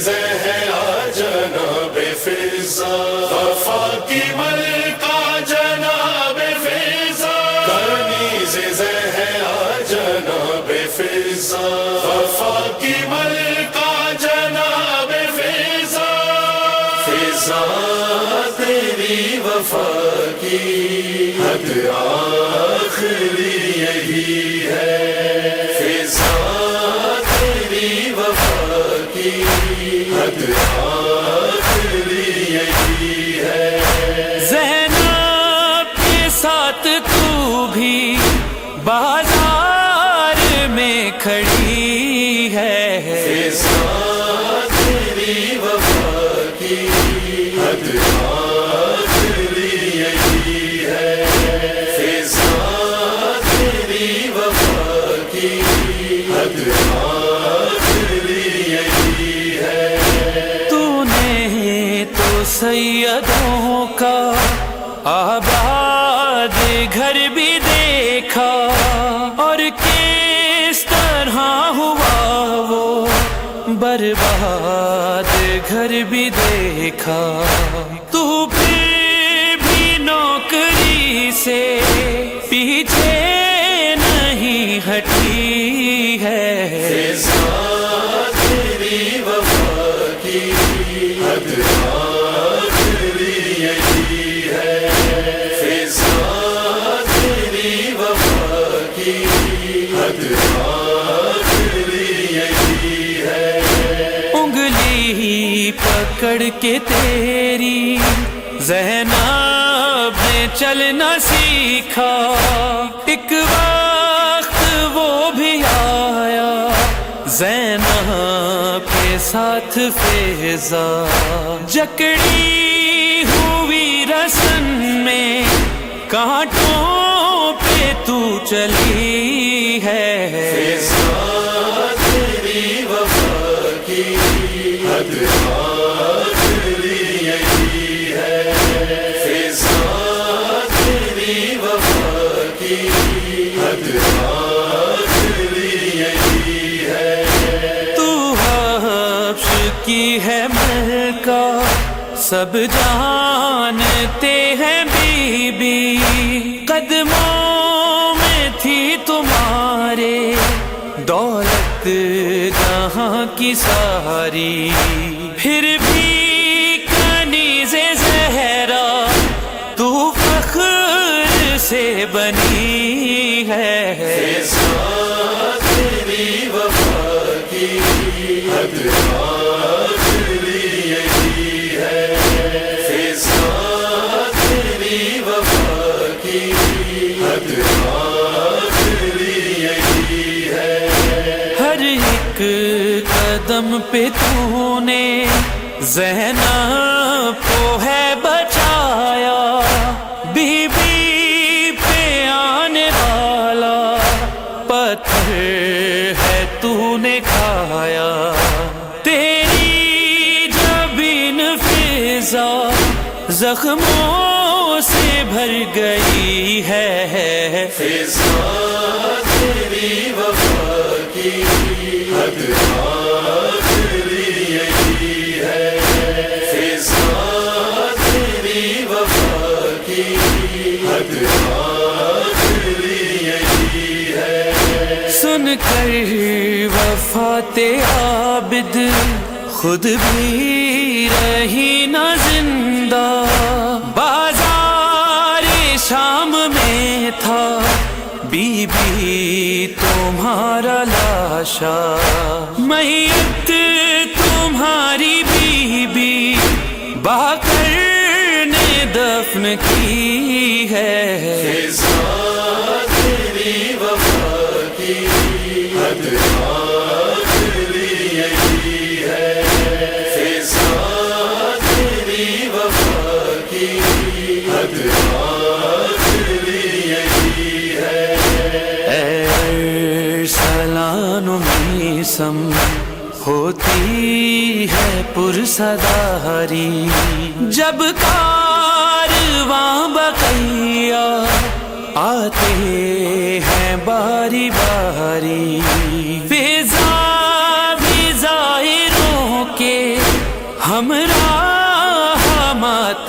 زہرا جناب فضا، وفا کی ملکہ جناب فضا۔ کنیز زہرا جناب فضا، وفا کی ملکہ جناب فضا۔ فضا، تیری وفا کی حد آخری یہی ہے۔ سیدوں کا آباد گھر بھی دیکھا اور کس طرح ہوا وہ برباد گھر بھی دیکھا۔ تو پھر بھی نوکری سے پیچھے نہیں ہٹی ہے۔ تیری وفا کی۔ پکڑ کے تیری زینب نے چلنا سیکھا۔ ایک وقت وہ بھی آیا، زینب کے ساتھ فیضا۔ جکڑی ہوئی رسن میں کانٹوں پہ تو چلی ہے۔ فضا تیری وفا کی کی ہے تو سب جانتے ہیں بی بی قدموں میں تھی تمہارے دولت جہاں کی ساری۔ پھر بھی ہے ہر ایک قدم پہ تو نے زینب تو نے کھایا تیری جبین فضا زخموں سے بھر گئی ہے فضا تیری وفا کی حد آخری ہے کر وفات عابد، خود بھی رہی نہ زندہ۔ بازار شام میں تھا بی بی تمہارا لاشا۔ میت تمہاری بی بی باکر نے دفن کی ہے۔ ہے سلان میسم ہوتی ہے پرسداری جب کارواں بقیا آتے ہیں باری باری